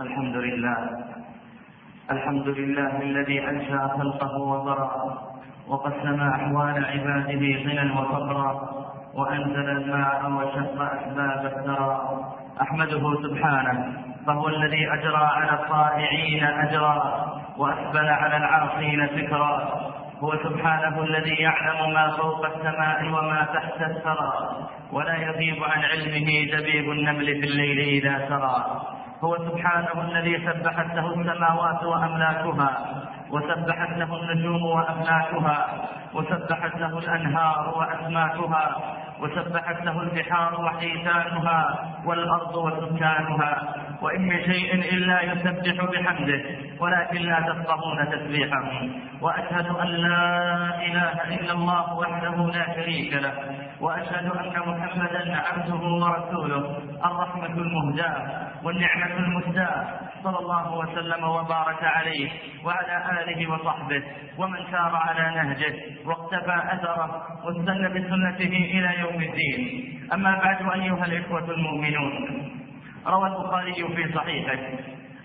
الحمد لله. الحمد لله الذي أنشأ خلقه وبرأ وقسم أحوال عباده غنى وفقرا وأنزل الماء وشق أسباب الثرى. أحمده سبحانه فهو الذي أجرى على الطائعين أجرا وأسبل على العاصين فكرا هو سبحانه الذي يعلم ما فوق السماء وما تحت الثرى ولا يغيب عن علمه دبيب النمل في الليل إذا سرى. هو سبحانه الذي سبحت له السماوات وأملاكها وسبحت له النجوم وأملاكها وسبحت له الأنهار وأسماكها وسبحت له البحار وحيتانها والأرض وسكانها. وإن من شيء إلا يسبح بحمده ولكن لا تفقهون تسبيحهم وأشهد أن لا إله إلا الله وحده لا شريك له. وأشهد أن محمدا عبده ورسوله الرحمة المهداة والنعمة المسداة صلى الله وسلم وبارك عليه وعلى آله وصحبه ومن سار على نهجه واقتفى أثره واستنى بسنته إلى يوم الدين. أما بعد أيها الإخوة المؤمنون روى البخاري في صحيحه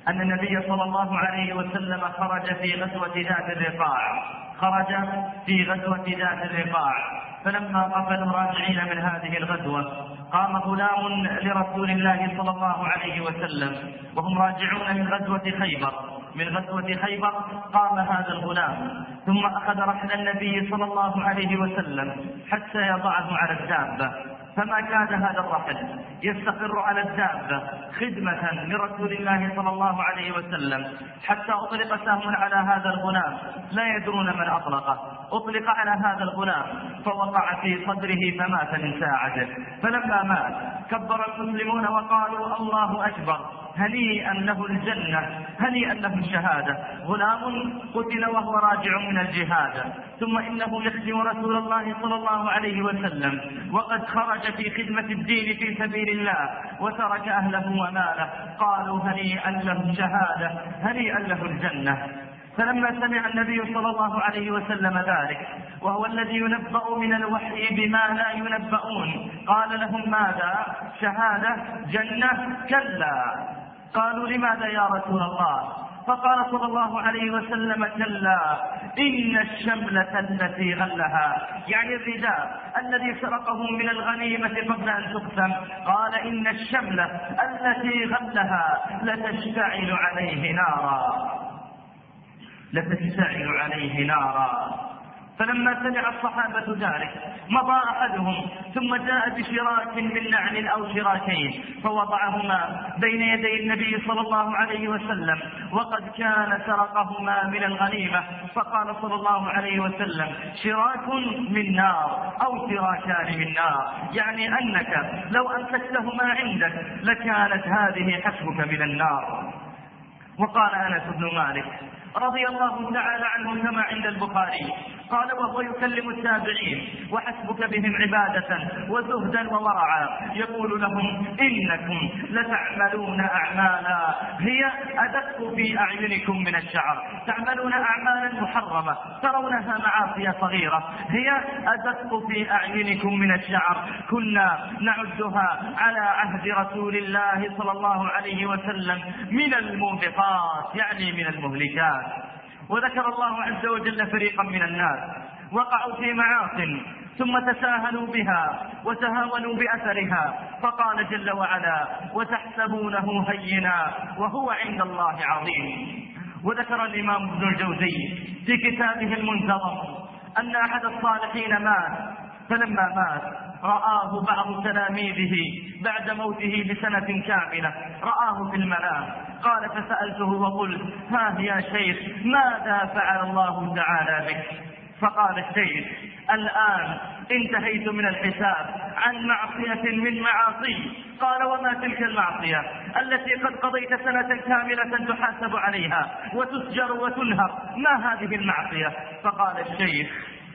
أن النبي صلى الله عليه وسلم خرج في غزوة ذات الرقاع خرج في غزوة ذات الرقاع فلما قفلوا راجعين من هذه الغزوة قام غلام لرسول الله صلى الله عليه وسلم وهم راجعون من غزوة خيبر. من غزوة خيبر قام هذا الغلام ثم أخذ رحل النبي صلى الله عليه وسلم حتى يضعه على الدابة. فما كان هذا الرحل. يستقر على الدابة خدمة لرسول الله صلى الله عليه وسلم. حتى أطلق سهم على هذا الغلام. لا يدرون من أطلقه. أطلق على هذا الغلام فوقع في صدره فمات من ساعته. فلما مات كبر المسلمون وقالوا الله أكبر. هنيئا له الجنة هنيئا له الشهادة. غلام قتل وهو راجع من الجهاد. ثم إنه يخدم رسول الله صلى الله عليه وسلم. وقد خرج في خدمة الدين في سبيل الله وترك أهله وماله. قالوا هنيئا له الشهادة هنيئا له الجنة. فلما سمع النبي صلى الله عليه وسلم ذلك وهو الذي ينبأ من الوحي بما لا ينبؤون قال لهم ماذا؟ شهادة جنة كلا. قالوا لماذا يا رسول الله؟ فقال صلى الله عليه وسلم كلا إن الشملة التي غلها. يعني الرداء الذي سرقه من الغنيمة قبل أن تقسم. قال إن الشملة التي غلها لتشتعل عليه نارا. لتشتعل عليه نارا. فلما سمع الصحابة ذلك مضى أحدهم ثم جاء بشراك من نعل أو شراكين فوضعهما بين يدي النبي صلى الله عليه وسلم وقد كان سرقهما من الغنيمة فقال صلى الله عليه وسلم شراك من نار أو شراكان من نار يعني أنك لو أمسكتهما عندك لكانت هذه حسبك من النار. وقال أنس بن مالك رضي الله تعالى عنه كما عند البخاري قال وهو يكلم التابعين وحسبك بهم عبادة وزهدا وورعا. يقول لهم إنكم لتعملون أعمالا. هي أدق في أعينكم من الشعر. تعملون أعمالا محرمة ترونها معاصي صغيرة. هي أدق في أعينكم من الشعر. كنا نعدها على عهد رسول الله صلى الله عليه وسلم من الموبقات يعني من المهلكات. وذكر الله عز وجل فريقا من الناس وقعوا في معاص ثم تساهلوا بها وتهاونوا بأثرها فقال جل وعلا وتحسبونه هينا وهو عند الله عظيم. وذكر الإمام ابن الجوزي في كتابه المنتظم أن أحد الصالحين مات فلما مات رآه بعض تلاميذه بعد موته بسنة كاملة. رآه في المنام. قال فسألته وقلت ها يا شيخ ماذا فعل الله تعالى بك؟ فقال الشيخ الآن انتهيت من الحساب عن معصية من معاصي. قال وما تلك المعصية؟ التي قد قضيت سنة كاملة تحاسب عليها وتسجر وتنهر. ما هذه المعصية؟ فقال الشيخ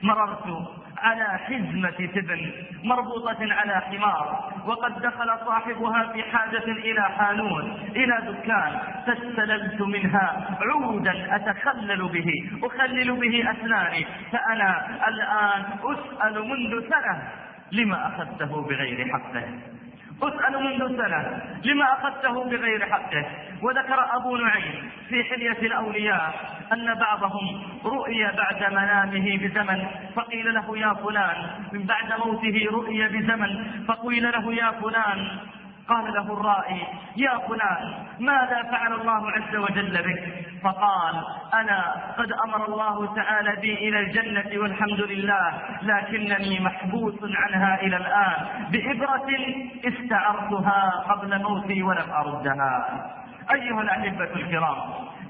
مررت على حزمة تبن مربوطة على حمار. وقد دخل صاحبها في حاجة إلى حانون إلى دكان فاستللت منها عودا أتخلل به أخلل به أسناني. فأنا الآن أسأل منذ سنة لما أخذته بغير حقه. أسأل منذ سنة لما أخذته بغير حقه. وذكر أبو نعيم في حلية الأولياء أن بعضهم رؤي بعد منامه بزمن فقيل له يا فلان من بعد موته رؤي بزمن فقيل له يا فلان قال له الرائي يا فلان ماذا فعل الله عز وجل بك؟ فقال أنا قد أمر الله تعالى بي إلى الجنة والحمد لله لكنني محبوس عنها إلى الآن بإبرة استعرتها قبل موتي ولم أردها. أيها الأحبة الكرام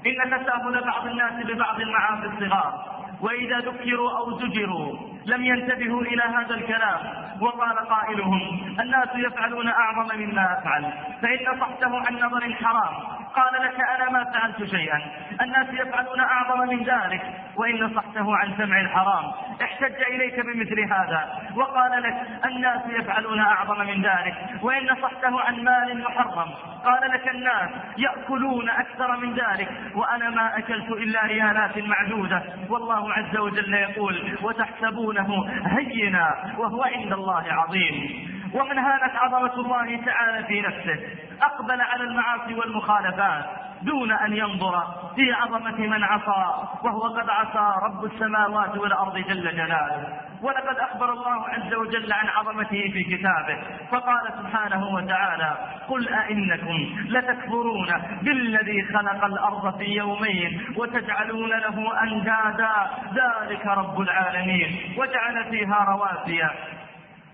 إن تساهل بعض الناس ببعض المعاصي الصغار وإذا ذكروا أو زجروا لم ينتبهوا إلى هذا الكلام وقال قائلهم الناس يفعلون أعظم مما أفعل فإن نصحته عن نظر حرام. قال لك أنا ما فعلت شيئا. الناس يفعلون من ذلك وإن نصحته عن سمع الحرام. احتج إليك بمثل هذا وقال لك الناس يفعلون أعظم من ذلك. وإن نصحته عن مال محرم قال لك الناس يأكلون أكثر من ذلك. وأنا ما أكلت إلا ريالات معدودة. والله عز وجل يقول وتحسبونه هينا وهو عند الله عظيم. ومن هانت عظمة الله تعالى في نفسه. أقبل على المعاصي والمخالفات دون أن ينظر في عظمة من عصى وهو قد عصى رب السماوات والأرض جل جلاله. ولقد أخبر الله عز وجل عن عظمته في كتابه فقال سبحانه وتعالى قل أئنكم لتكفرون بالذي خلق الأرض في يومين وتجعلون له أندادا ذلك رب العالمين وجعل فيها رواسي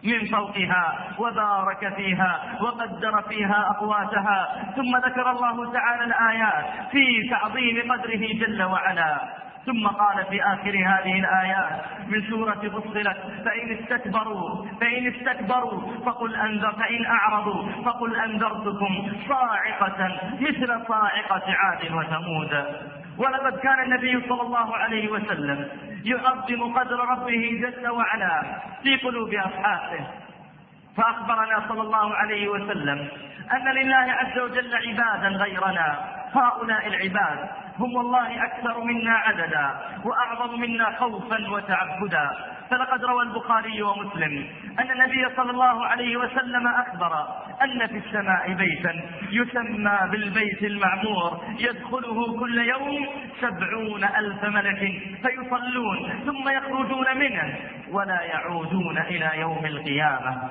من فوقها وبارك فيها وقدر فيها أقواتها. ثم ذكر الله تعالى الآيات في تعظيم قدره جل وعلا. ثم قال في آخر هذه الآيات من سورة فصلت فإن استكبروا فإن استكبروا فقل أنذر فإن أعرضوا فقل أنذرتكم صاعقة مثل صاعقة عاد وثمود. ولقد كان النبي صلى الله عليه وسلم يعظم قدر ربه جل وعلا في قلوب أصحابه. فأخبرنا صلى الله عليه وسلم أن لله عز وجل عبادا غيرنا. هؤلاء العباد هم والله أكثر منا عددا وأعظم منا خوفا وتعبدا. فلقد روى البخاري ومسلم أن النبي صلى الله عليه وسلم أخبر أن في السماء بيتا يسمى بالبيت المعمور يدخله كل يوم سبعون ألف ملك فيصلون ثم يخرجون منه ولا يعودون إلى يوم القيامة.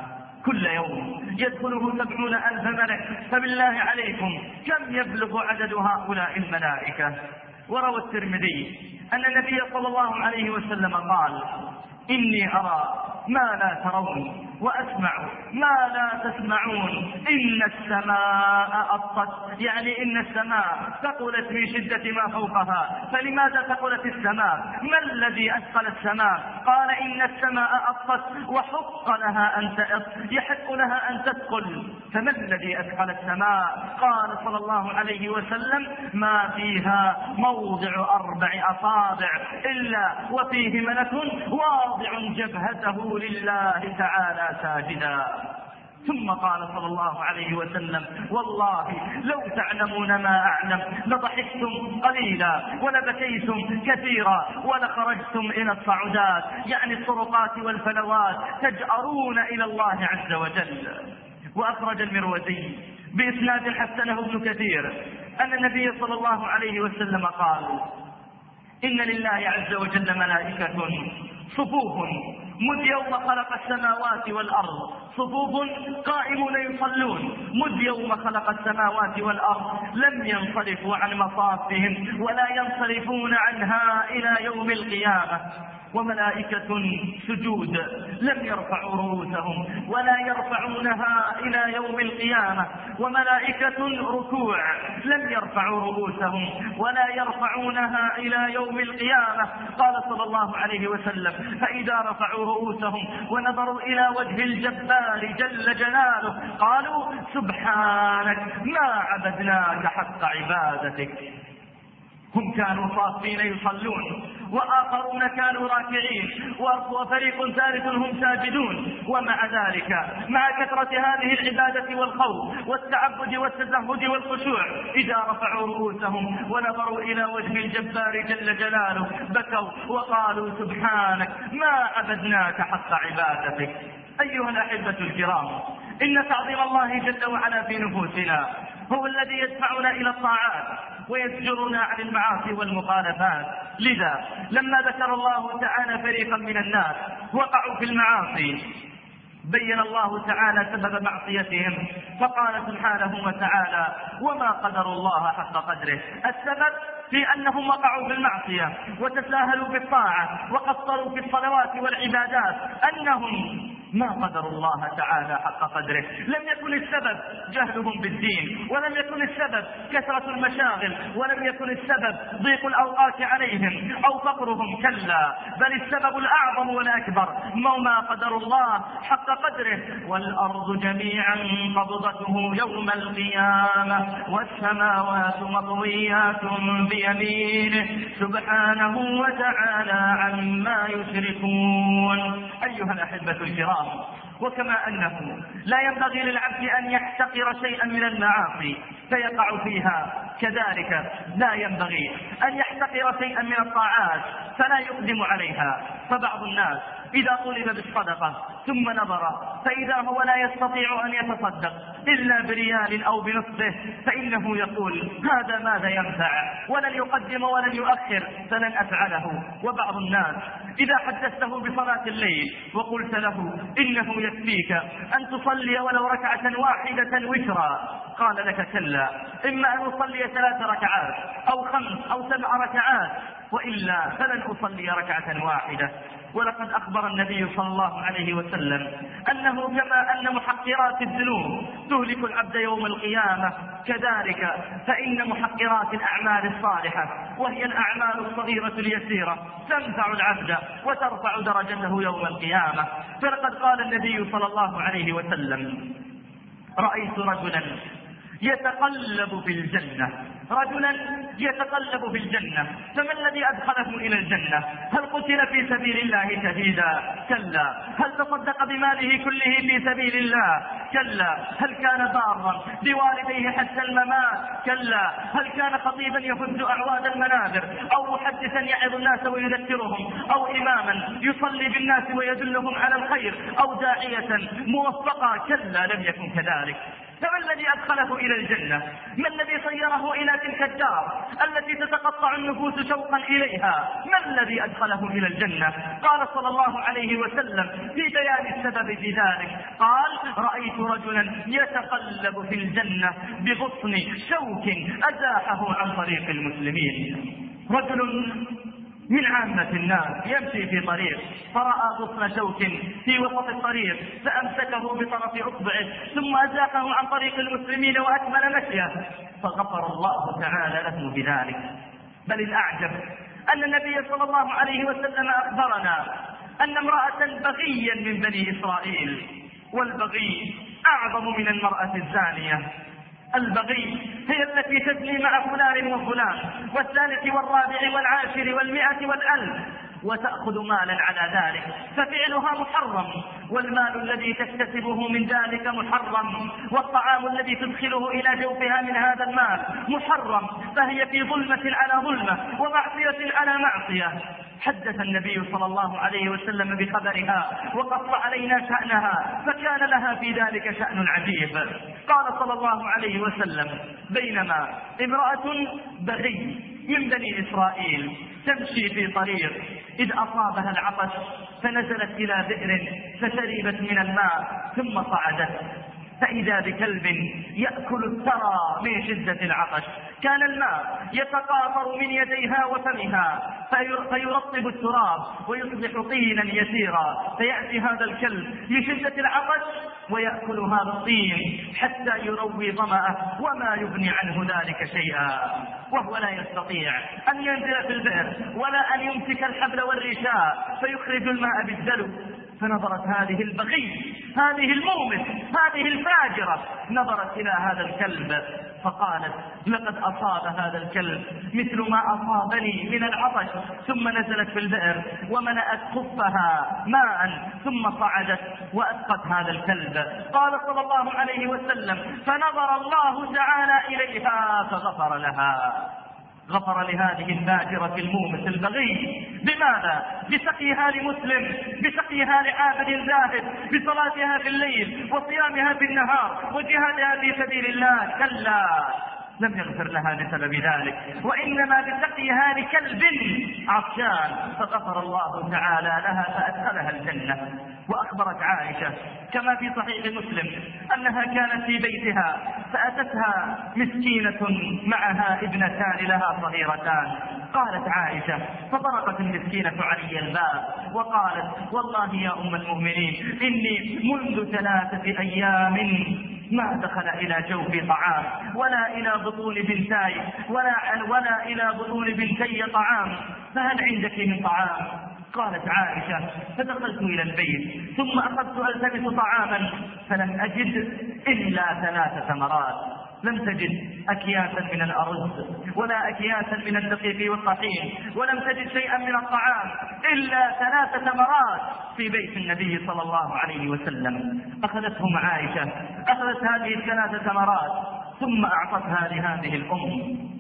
كل يوم يدخله سبعون ألف ملك فبالله عليكم كم يبلغ عدد هؤلاء الملائكة؟ وروى الترمذي أن النبي صلى الله عليه وسلم قال إني أرى ما لا ترون. وأسمع ما لا تسمعون. إن السماء أطت يعني إن السماء ثقلت من شدة ما فوقها. فلماذا ثقلت السماء؟ ما الذي أثقل السماء؟ قال إن السماء أطت وحق لها أن تأط يحق لها أن تثقل. فما الذي أثقل السماء؟ قال صلى الله عليه وسلم ما فيها موضع أربع أصابع إلا وفيه ملك واضع جبهته لله تعالى. ساجدا. ثم قال صلى الله عليه وسلم والله لو تعلمون ما أعلم لضحكتم قليلا ولبكيتم كثيرا ولخرجتم إلى الصعودات يعني الطرقات والفلوات تجأرون إلى الله عز وجل. وأخرج المروزي بإسناد حسنه ابن كثير أن النبي صلى الله عليه وسلم قال إن لله عز وجل ملائكة صفوف مذ يوم خلق السماوات والأرض. صفوف قائمون يصلون. مذ يوم خلق السماوات والأرض. لم ينصرفوا عن مصافهم ولا ينصرفون عنها إلى يوم القيامة. وملائكة سجود. لم يرفعوا رؤوسهم ولا يرفعونها إلى يوم القيامة. وملائكة ركوع. لم يرفعوا رؤوسهم ولا يرفعونها إلى يوم القيامة. قال صلى الله عليه وسلم فإذا رفعوا رؤوسهم ونظروا إلى وجه الجبار جل جلاله قالوا سبحانك ما عبدناك حق عبادتك. هم كانوا صافين يصلون. وآخرون كانوا راكعين وفريق ثالث هم ساجدون. ومع ذلك مع كثرة هذه العبادة والخوف والتعبد والتزهد والخشوع إذا رفعوا رؤوسهم ونظروا إلى وجه الجبار جل جلاله بكوا وقالوا سبحانك ما عبدناك حق عبادتك. أيها الأحبة الكرام إن تعظيم الله جل وعلا في نفوسنا هو الذي يدفعنا إلى الطاعات. ويزجرنا عن المعاصي والمخالفات. لذا لما ذكر الله تعالى فريقا من الناس وقعوا في المعاصي بين الله تعالى سبب معصيتهم فقال سبحانه وتعالى وما قدر الله حق قدره. السبب في أنهم وقعوا في المعصية وتساهلوا في الطاعة وقصروا في الصلوات والعبادات أنهم ما قدروا الله تعالى حق قدره. لم يكن السبب جهلهم بالدين ولم يكن السبب كثرة المشاغل ولم يكن السبب ضيق الأوقات عليهم أو فقرهم كلا بل السبب الأعظم والأكبر ما قدروا الله حق قدره. والأرض جميعا قبضته يوم القيامة والسماوات مطويات بيمينه. سبحانه وتعالى عما يشركون. أيها الأحبة الكرام الله وكما أنه لا ينبغي للعبد أن يحتقر شيئا من المعاصي فيقع فيها. كذلك لا ينبغي أن يحتقر شيئا من الطاعات فلا يقدم عليها. فبعض الناس إذا طلب بالصدقة ثم نظر. فإذا هو لا يستطيع أن يتصدق إلا بريال أو بنصفه فإنه يقول هذا ماذا ينفع؟ ولن يقدم ولن يؤخر فلن أفعله. وبعض الناس إذا حدثته بصلاة الليل وقلت له إنه يكفيك أن تصلي ولو ركعة واحدة وترا قال لك كلا إما أن أصلي ثلاث ركعات أو خمس أو سبع ركعات وإلا فلن أصلي ركعة واحدة. ولقد أخبر النبي صلى الله عليه وسلم أنه كما أن محقرات الذنوب تهلك العبد يوم القيامة كذلك فإن محقرات الأعمال الصالحة وهي الأعمال الصغيرة اليسيرة تنفع العبد وترفع درجته يوم القيامة فلقد قال النبي صلى الله عليه وسلم رأيت رجلا يتقلب في الجنة رجلا يتقلب في الجنة فما الذي أدخله إلى الجنة؟ هل قتل في سبيل الله شهيدا؟ كلا. هل تصدق بماله كله في سبيل الله؟ كلا. هل كان بارا بوالديه حتى الممات؟ كلا. هل كان خطيبا يفز أعواد المنابر أو محدثا يعظ الناس ويذكرهم؟ أو إماما يصلي بالناس ويدلهم على الخير؟ أو داعية موفقا كلا. لم يكن كذلك. فما الذي أدخله إلى الجنة؟ ما الذي صيره إلى تلك الدار التي تتقطع النفوس شوقا إليها؟ ما الذي أدخله إلى الجنة؟ قال صلى الله عليه وسلم في بيان السبب في ذلك قال رأيت رجلا يتقلب في الجنة بغصن شوك أزاحه عن طريق المسلمين. رجل من عامة الناس يمشي في طريق فرأى غصن شوك في وسط الطريق فأمسكه بطرف إصبعه ثم أزاحه عن طريق المسلمين وأكمل مشيه. فغفر الله تعالى له بذلك. بل الأعجب أن النبي صلى الله عليه وسلم أخبرنا أن امرأة بغيا من بني إسرائيل والبغي أعظم من المرأة الزانية. البغي هي التي تزني مع فلان وفلان والثالث والرابع والعاشر والمئة والألف. وتأخذ مالا على ذلك ففعلها محرم. والمال الذي تكتسبه من ذلك محرم والطعام الذي تدخله إلى جوفها من هذا المال محرم. فهي في ظلمة على ظلمة ومعصية على معصية. حدث النبي صلى الله عليه وسلم بخبرها وقص علينا شأنها فكان لها في ذلك شأن عجيب. قال صلى الله عليه وسلم بينما امرأة بغي من بني إسرائيل تمشي في طريق إذ أصابها العطش فنزلت إلى بئر فشربت من الماء ثم صعدت. فإذا بكلب يأكل الثرى من شدة العطش. كان الماء يتقاطر من يديها وفمها فيرطب التراب ويصبح طينا يسيرا. فيأتي هذا الكلب من شدة العطش ويأكل هذا الطين حتى يروي ظمأه وما يغني عنه ذلك شيئا. وهو لا يستطيع أن ينزل في البئر ولا أن يمسك الحبل والرشاء. فيخرج الماء بالدلو فنظرت هذه البغي هذه المومس هذه الفاجرة. نظرت إلى هذا الكلب فقالت لقد أصاب هذا الكلب مثل ما أصابني من العطش ثم نزلت في البئر وملأت خفها ماء ثم صعدت وأسقت هذا الكلب. قال صلى الله عليه وسلم فنظر الله تعالى إليها فغفر لها. غفر لهذه الفاجرة المومس البغي. بماذا؟ بسقيها لمسلم بسقيها لعابد زاهد بصلاتها في الليل وصيامها في النهار وجهادها في سبيل الله كلا لم يغفر لها بسبب ذلك. وإنما بسقيها لكلب عطشان فغفر الله تعالى لها فأدخلها الجنة. وأخبرت عائشة كما في صحيح مسلم أنها كانت في بيتها فأتتها مسكينة معها ابنتان لها صغيرتان. قالت عائشة فطرقت المسكينة علي الباب وقالت والله يا أم المؤمنين إني منذ ثلاثة أيام ما دخل إلى جوفي طعام ولا إلى بطون بنتاي ولا ولا إلى بطون بنتي طعام فهل عندك من طعام؟ قالت عائشة فدخلت إلى البيت ثم أخذت ألتمس طعاما فلم أجد إلا ثلاث ثمرات لم تجد أكياسا من الأرز ولا أكياسا من الدقيق والطحين ولم تجد شيئا من الطعام إلا ثلاث ثمرات في بيت النبي صلى الله عليه وسلم. أخذتهم عائشة أخذت هذه الثلاث ثمرات ثم أعطتها لهذه الأم.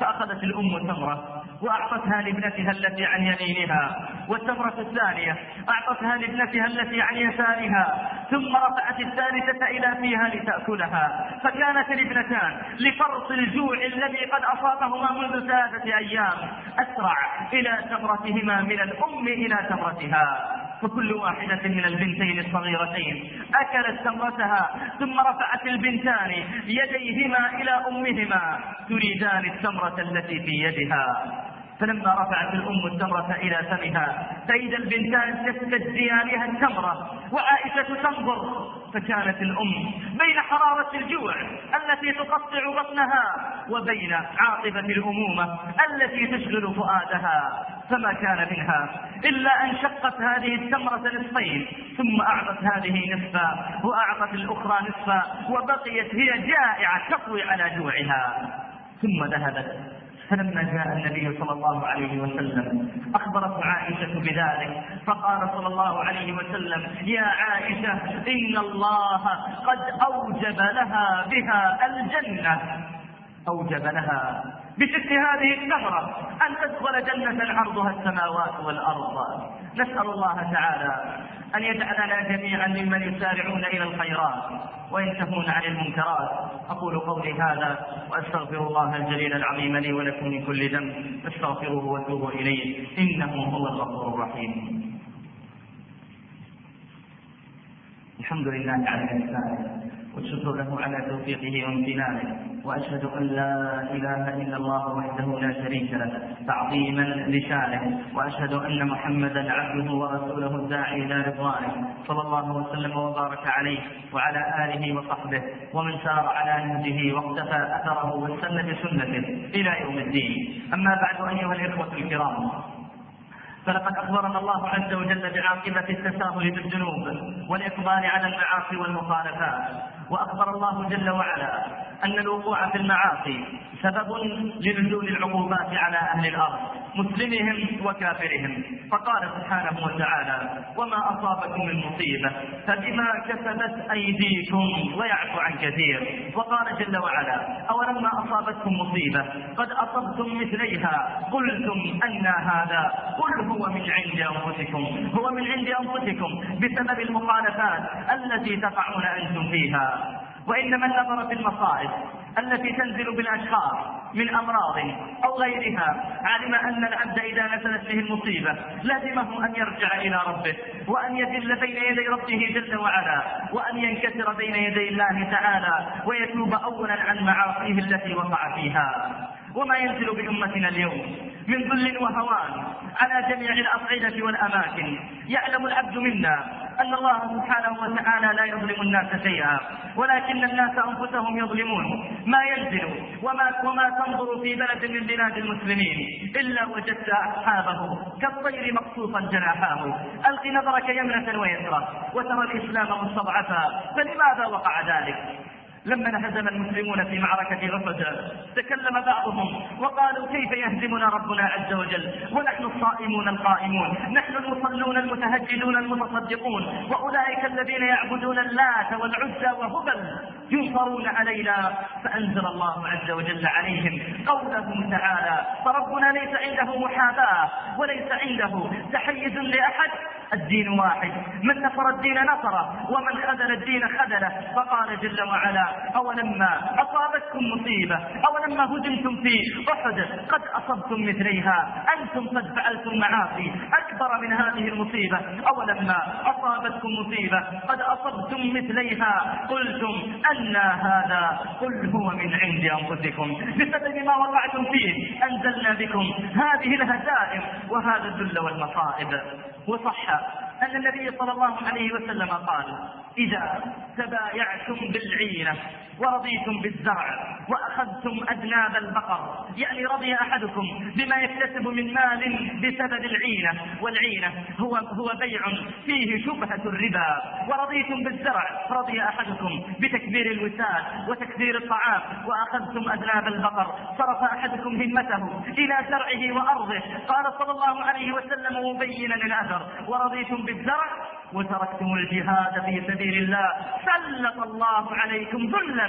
فأخذت الأم تمرة وأعطتها لابنتها التي عن يمينها والتمرة الثانية أعطتها لابنتها التي عن يسارها ثم رفعت الثالثة إلى فيها لتأكلها فكانت الابنتان لفرط الجوع الذي قد أصابهما منذ ثلاثة أيام أسرع إلى تمرتهما من الأم إلى تمرتها فكل واحدة من البنتين الصغيرتين أكلت تمرتها ثم رفعت البنتان يديهما إلى أمهما. تريدان التمرة التي في يدها. فلما رفعت الأم التمرة إلى فمها فإذا البنتان تستجزيانها التمرة وعائشة تنظر. فكانت الأم بين حرارة الجوع التي تقطع بطنها وبين عاطفة الأمومة التي تشغل فؤادها. فما كان منها إلا أن شقت هذه التمرة نصفين ثم أعطت هذه نصفا وأعطت الأخرى نصفا وبقيت هي جائعة تقوي على جوعها. ثم ذهبت فلما جاء النبي صلى الله عليه وسلم أخبرت عائشة بذلك فقال صلى الله عليه وسلم يا عائشة إن الله قد أوجب لها بها الجنة. أوجب لها بست هذه الثمرة أن تدخل جنة عرضها السماوات والأرض. نسأل الله تعالى أن يجعلنا جميعا ممن يسارعون إلى الخيرات وينتهون عن المنكرات. أقول قولي هذا وأستغفر الله الجليل العظيم لي ولكم من كل ذنب. فاستغفروه وتوبوا إليه. إنه هو الغفور الرحيم. الحمد لله على إحسانه. والشكر له على توفيقه وامتنانه وأشهد أن لا إله إلا الله وحده لا شريك له تعظيما لشانه وأشهد أن محمدا عبده ورسوله الداعي إلى رضوانه صلى الله وسلم وبارك عليه وعلى آله وصحبه ومن سار على نهجه واقتفى أثره واستنى بسنته إلى يوم الدين. أما بعد أيها الإخوة الكرام فلقد أخبرنا الله عز وجل بعاقبة التساهل بالذنوب والإقبال على المعاصي والمخالفات. وأخبر الله جل وعلا. أن الوقوع في المعاصي سبب لنزول العقوبات على أهل الأرض مسلمهم وكافرهم. فقال سبحانه وتعالى وما أصابكم من مصيبة فبما كسبت أيديكم ويعفو عن كثير. وقال جل وعلا أولما أصابتكم مصيبة قد أصبتم مثليها قلتم أن هذا قل هو من عند أنفسكم هو من عند أنفسكم بسبب المخالفات التي تقعون أنتم فيها. وإن من نظر في المصائب التي تنزل بالأشخاص من أمراض أو غيرها. علم أن العبد إذا نزلت به المصيبة لازمه أن يرجع إلى ربه وأن يذل بين يدي ربه جل وعلا وأن ينكسر بين يدي الله تعالى ويتوب أولا عن معاصيه التي وقع فيها. وما ينزل بأمتنا اليوم من ذل وهوان على جميع الأصعدة والأماكن. يعلم العبد منا أن الله سبحانه وتعالى لا يظلم الناس شيئا ولكن الناس أنفسهم يظلمون. ما ينزل وما وما تنظر في بلد من بلاد المسلمين إلا وجدت أصحابه كالطير مقصوصا جناحاه. ألق نظرك يمنة ويسرى وترى الإسلام مستضعفا فلماذا وقع ذلك؟ لما انهزم المسلمون في معركة غفد تكلم بعضهم وقالوا كيف يهزمنا ربنا عز وجل؟ ونحن الصائمون القائمون نحن المصلون المتهجدون المتصدقون وأولئك الذين يعبدون اللات والعزى وهبل. ينصرون علينا فأنزل الله عز وجل عليهم قوله تعالى فربنا ليس عنده محاباة وليس عنده تحيز لأحد الدين واحد من نصر الدين نصره ومن خذل الدين خذله. فقال جل وعلا أولما أصابتكم مصيبة أولما هزمتم في أحد قد أصبتم مثليها أنتم قد فعلتم معاصي أكبر من هذه المصيبة أولما أصابتكم مصيبة قد أصبتم مثليها. قلتم أن هذا قل هو من عند أنفسكم. بسبب ما وقعتم فيه أنزلنا بكم هذه الهزائم وهذا الذل والمصائب. وصح أن النبي صلى الله عليه وسلم قال إذا تبايعتم بالعينة ورضيتم بالزرع وأخذتم أذناب البقر يعني رضي أحدكم بما يكتسب من مال بسبب العينة والعينة هو هو بيع فيه شبهة الربا ورضيتم بالزرع رضي أحدكم بتكبير الوساد وتكبير الطعام وأخذتم أذناب البقر صرف أحدكم همته إلى زرعه وأرضه. قال صلى الله عليه وسلم مبينا الأثر ورضيتم بالزرع وتركتم الجهاد في سبيل الله. سلط الله عليكم ذلا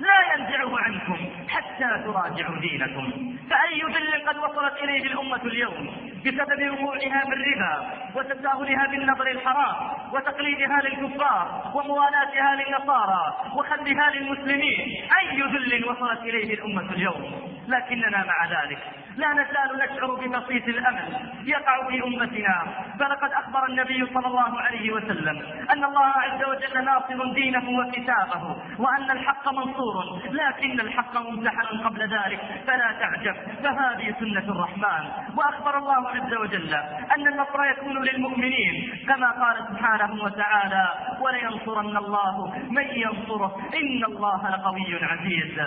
لا ينزعه عنكم حتى تراجعوا دينكم. فأي ذل قد وصلت إليه الأمة اليوم؟ بسبب وقوعها بالربا وتساهلها بالنظر الحرام وتقليدها للكفار وموالاتها للنصارى وخذها للمسلمين. أي ذل وصلت إليه الأمة اليوم؟ لكننا مع ذلك. لا نزال نشعر ببسيط الأمل يقع في أمتنا. فلقد أخبر النبي صلى الله عليه وسلم أن الله عز وجل ناصر دينه وكتابه وأن الحق منصور لكن الحق ممتحن قبل ذلك فلا تعجب فهذه سنة الرحمن. وأخبر الله عز وجل أن النصر يكون للمؤمنين كما قال سبحانه وتعالى ولينصرن الله من ينصره إن الله لقوي عزيز.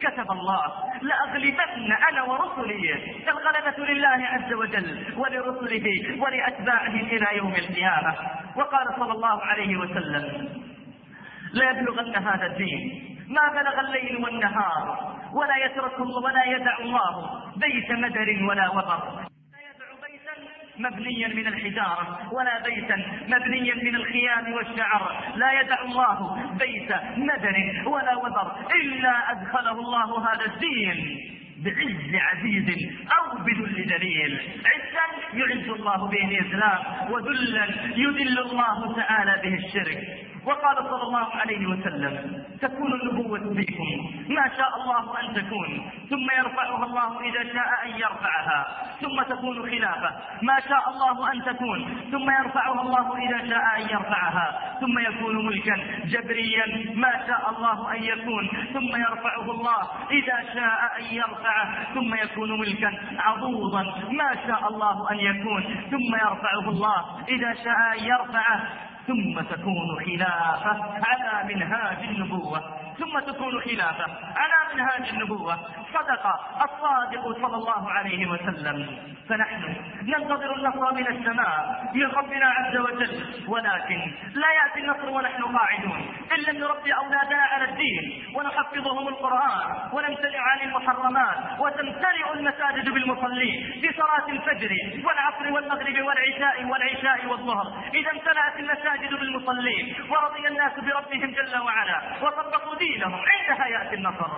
كتب الله لأغلبن أنا ورسلي الغلبة لله عز وجل ولرسله ولأتباعه إلى يوم القيامة. وقال صلى الله عليه وسلم لا يبلغن هذا الدين ما بلغ الليل والنهار ولا يترك ولا يدع الله بيت مدر ولا وبر مبنيا من الحجارة ولا بيتا مبنيا من الخيام والشعر. لا يدع الله بيت مدن ولا وبر إلا أدخله الله هذا الدين بعز عزيز أو بذل دليل عزا يعز الله به الإسلام وذلا يذل الله تعالى به الشرك. وقال صلى الله عليه وسلم تكون النبوة بكم ما شاء الله أن تكون ثم يرفعها الله إذا شاء أن يرفعها ثم تكون خلافة ما شاء الله أن تكون ثم يرفعها الله إذا شاء أن يرفعها ثم يكون ملكا جبريا ما شاء الله أن يكون ثم يرفعه الله إذا شاء أن يرفعه ثم يكون ملكا عضوضا ما شاء الله أن يكون ثم يرفعه الله إذا شاء أن يرفعه ثم تكون خلافة. على منهاج النبوة. ثم تكون خلافة. على منهاج النبوة. صدق الصادق صلى الله عليه وسلم. فنحن ننتظر النصر من السماء من ربنا عز وجل. ولكن لا يأتي النصر ونحن قاعدون. إن لم نربي أولادنا على الدين. ونحفظهم القرآن ونمتنع عن المحرمات وتمتلئ المساجد بالمصلين في صلاة الفجر والعصر والمغرب والعشاء والعشاء والظهر. إذا امتلأت المساجد بالمصلين ورضي الناس بربهم جل وعلا وطبقوا دينهم عندها يأتي النصر.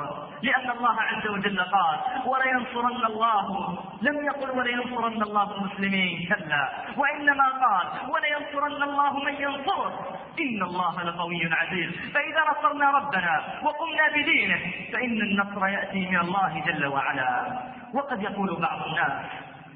لأن الله عز وجل قال ولينصرن الله. لم يقل ولينصرن الله المسلمين كلا. وإنما قال ولينصرن الله من ينصره. إن الله لقوي عزيز. فإذا نصرنا ربنا وقمنا بدينه فإن النصر يأتي من الله جل وعلا. وقد يقول بعض الناس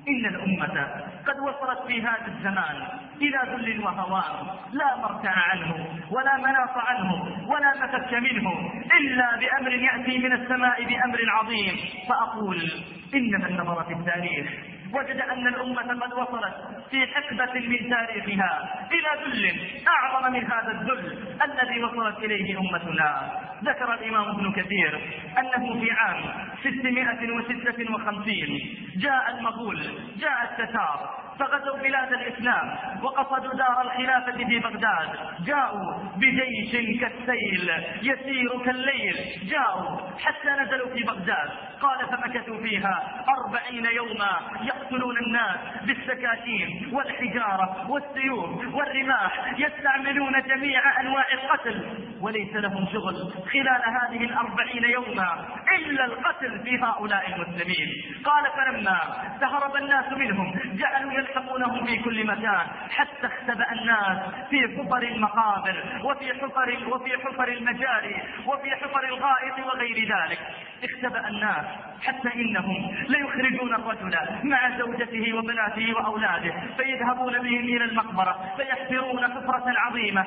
إن الأمة قد وصلت في هذا الزمان إلى ذل وهوان لا مرتع عنه ولا مناص عنه ولا مفك منه إلا بأمر يأتي من السماء بأمر عظيم. فأقول إن من نظر في التاريخ. وجد أن الأمة قد وصلت في حقبة من تاريخها إلى ذل أعظم من هذا الذل الذي وصلت إليه أمتنا. ذكر الإمام ابن كثير أنه في عام 656 جاء المغول جاء التتار فغزوا بلاد الإسلام وقصدوا دار الخلافة في بغداد جاءوا بجيش كالسيل يسير كالليل. جاءوا حتى نزلوا في بغداد. قال فمكثوا فيها أربعين يوما يقتلون الناس بالسكاكين والحجارة والسيوف والرماح يستعملون جميع أنواع القتل. وليس لهم شغل خلال هذه الأربعين يوما إلا القتل في هؤلاء المسلمين. قال فلما تهرب الناس منهم جعلوا يلحقونهم في كل مكان حتى اختبأ الناس في حفر المقابر وفي حفر وفي حفر المجاري وفي حفر الغائط وغير ذلك. اختبأ الناس حتى إنهم ليخرجون الرجل مع زوجته وبناته وأولاده فيذهبون بهم إلى المقبرة فيحفرون حفرة عظيمة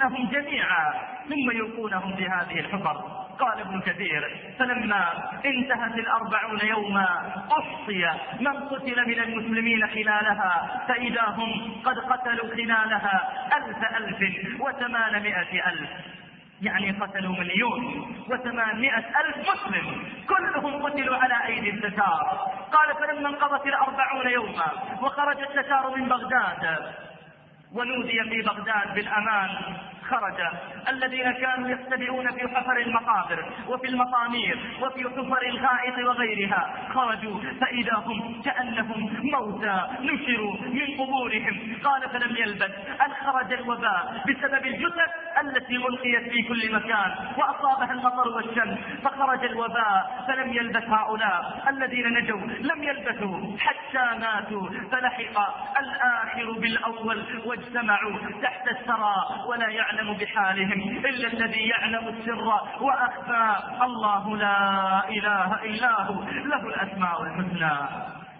فيقتلونهم جميعا ثم يلقونهم في هذه الحفر. قال ابن كثير فلما انتهت الأربعون يوما أحصي من قتل من المسلمين خلالها فإذا هم قد قتلوا خلالها ألف ألف وثمانمائة ألف. يعني قتلوا مليون وثمانمائة ألف مسلم. كلهم قتلوا على أيدي التتار. قال فلما انقضت الأربعون يوما وخرج التتار من بغداد ونودي في بغداد بالأمان. خرج الذين كانوا يختبئون في حفر المقابر وفي المطامير وفي حفر الغائط وغيرها خرجوا فإذا هم كأنهم موتى نشروا من قبورهم. قال فلم يلبث أن خرج الوباء بسبب الجثث التي ألقيت في كل مكان وأصابها المطر والشمس فخرج الوباء فلم يلبث هؤلاء الذين نجوا. لم يلبثوا حتى ماتوا. فلحق الآخر بالأول واجتمعوا تحت الثرى ولا يعلم يعلم بحالهم إلا الذي يعلم السر وأخفى. الله لا إله إلا هو له الأسماء الحسنى.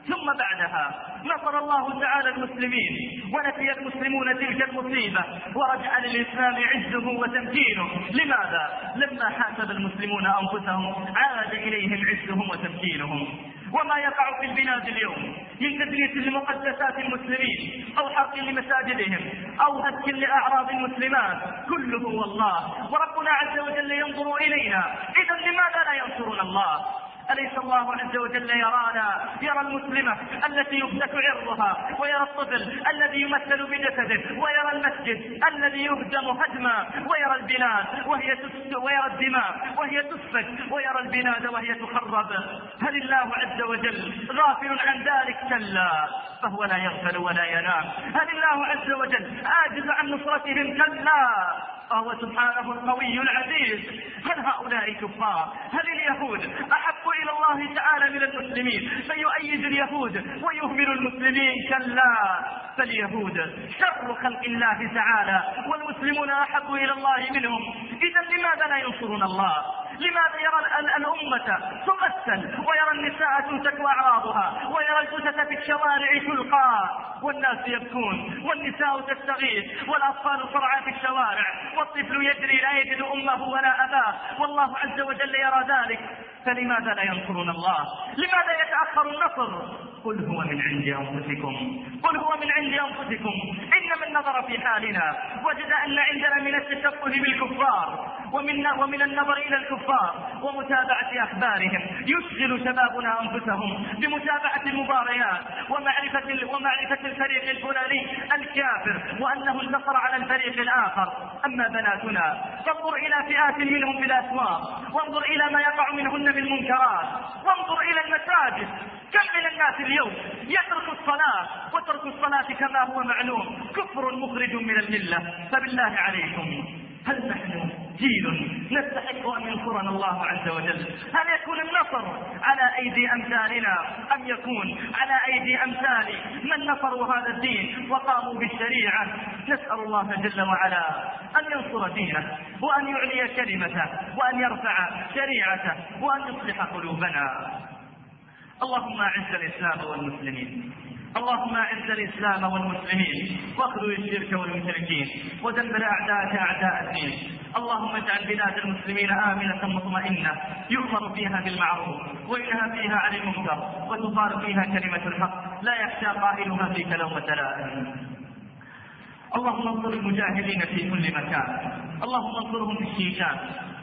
ثم بعدها نصر الله تعالى المسلمين ونفي المسلمون تلك المصيبة ورجع للإسلام عزه وتمكينه. لماذا؟ لما حاسب المسلمون أنفسهم عاد إليهم عزهم وتمكينهم. وما يقع في البلاد اليوم من تدريس لمقدسات المسلمين أو حرق لمساجدهم أو هتك لأعراض المسلمات. كله والله وربنا عز وجل ينظر إلينا. إذا لماذا لا ينصرنا الله؟ أليس الله عز وجل يرانا؟ يرى المسلمة التي يفلت عرضها ويرى الطفل الذي يمثل بجسده ويرى المسجد الذي يهدم هدما ويرى البلاد وهي ويرى الدماء وهي تسفك ويرى البلاد وهي تخرب. هل الله عز وجل غافل عن ذلك؟ كلا فهو لا يغفل ولا ينام. هل الله عز وجل عاجز عن نصرتهم؟ كلا. فهو سبحانه القوي العزيز هل هؤلاء كفار؟ هل اليهود أحب إلى الله تعالى من المسلمين؟ فيؤيد اليهود ويهمل المسلمين كلا. فاليهود شر خلق الله تعالى والمسلمون أحب إلى الله منهم. إذا لماذا لا ينصرون الله؟ لماذا يرى الأمة تمثل ويرى النساء تنتك أعراضها ويرى الجثث في الشوارع تلقى والناس يبكون والنساء تستغيث والأطفال صرعى في الشوارع والطفل يجري لا يجد أمه ولا أباه والله عز وجل يرى ذلك فلماذا لا ينصرون الله؟ لماذا يتأخر النصر؟ قل هو من عند أنفسكم قل هو من عند أنفسكم. إن من نظر في حالنا وجد أن عندنا من التشبه بالكفار ومن ومن النظر إلى الكفار ومتابعة أخبارهم. يشغل شبابنا أنفسهم بمتابعة المباريات ومعرفة ومعرفة الفريق الفلاني الكافر وأنه انتصر على الفريق الآخر. أما بناتنا فانظر إلى فئات منهم في الأسواق وانظر إلى ما يقع منهن بالمنكرات. وانظر إلى المساجد. كم من الناس اليوم يترك الصلاة وترك الصلاة كما هو معلوم. كفر مخرج من الملة. فبالله عليكم. هل نحن جيل نستحق أن ينصرنا الله عز وجل؟ هل يكون النصر على أيدي أمثالنا؟ أم يكون على أيدي أمثال من نصروا هذا الدين وقاموا بالشريعة؟ نسأل الله جل وعلا أن ينصر دينه وأن يعلي كلمته وأن يرفع شريعته وأن يصلح قلوبنا. اللهم أعز الإسلام والمسلمين. اللهم أعز الإسلام والمسلمين واخذل الشرك والمشركين ودمر أعداءك أعداء الدين. اللهم اجعل بلاد المسلمين آمنة مطمئنة. يؤمر فيها بالمعروف وينهى فيها عن المنكر وتقال فيها كلمة الحق. لا يخشى قائلها فيك لومه لائم اللهم انصر المجاهدين في كل مكان. اللهم انصرهم في الشيشان.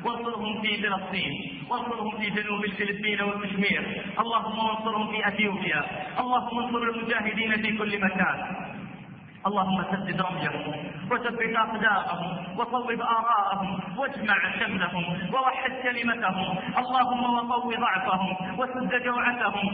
وانصرهم في فلسطين وانصرهم في جنوب الفلبين والكشمير اللهم انصرهم في أثيوبيا اللهم انصر المجاهدين في كل مكان. اللهم سدد رميهم وثبت أقدامهم وصوب آراءهم واجمع شملهم ووحد كلمتهم. اللهم وقو ضعفهم وسد جوعتهم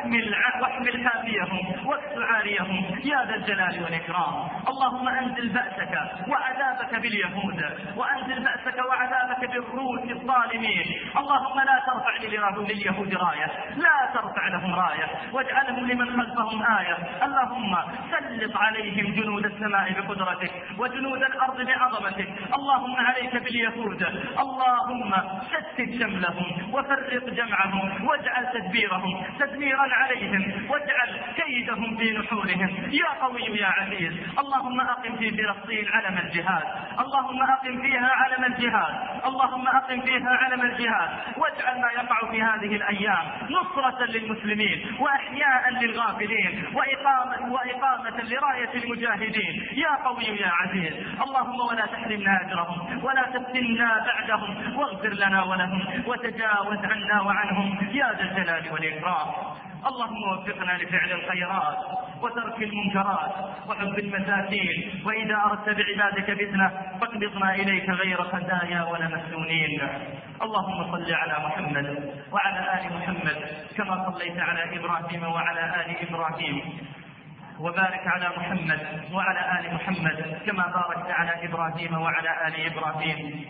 واحمل واحمل حافيهم واكس عاريهم يا ذا الجلال والإكرام. اللهم أنزل بأسك وعذابك باليهود وأنزل بأسك وعذابك بالروس الظالمين. اللهم لا ترفع لليهود راية. لا ترفع لهم راية. واجعلهم لمن خلفهم آية. اللهم سلط عليهم جنود السماء بقدرتك وجنود الأرض بعظمتك. اللهم عليك باليهود. اللهم شتت شملهم. وفرق جمعهم واجعل تدبيرهم تدميرا عليهم واجعل كيدهم في نحورهم. يا قوي يا عزيز اللهم أقم في فلسطين علم الجهاد اللهم أقم فيها علم الجهاد اللهم أقم فيها علم الجهاد. واجعل ما يقع في هذه الأيام نصرة للمسلمين وإحياء للغافلين وإقامة وإقامة لراية المجاهدين. يا قوي يا عزيز اللهم ولا تحرمنا أجرهم ولا تفتنا بعدهم واغفر لنا ولهم وتجاوز عنا وعنهم يا ذا الجلال والإكرام. اللهم وفقنا لفعل الخيرات وترك المنكرات وحب المساكين. وإذا أردت بعبادك فتنة فاقبضنا إليك غير خزايا ولا مسنونين. اللهم صل على محمد وعلى آل محمد كما صليت على إبراهيم وعلى آل إبراهيم. وبارك على محمد وعلى آل محمد كما باركت على إبراهيم وعلى آل إبراهيم.